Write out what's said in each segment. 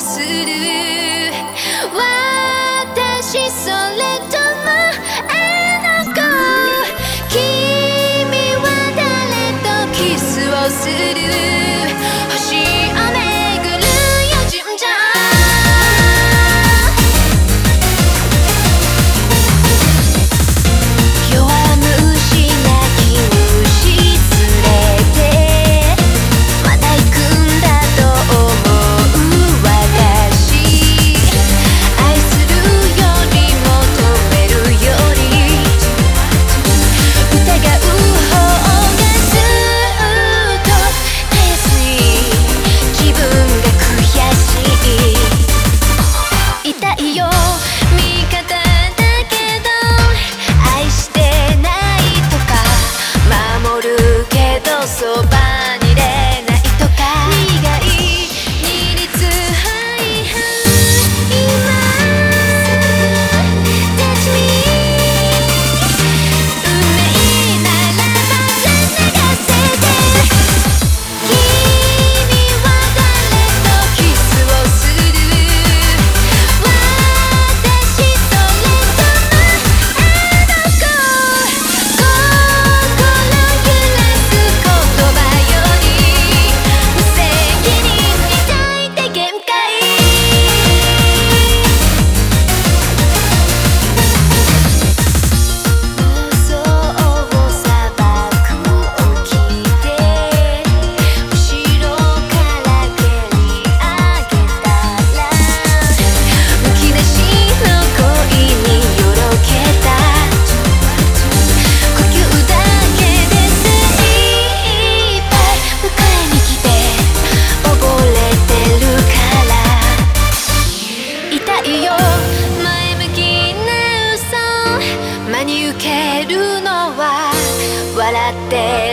supposed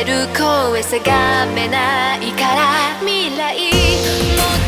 る声定めないから未来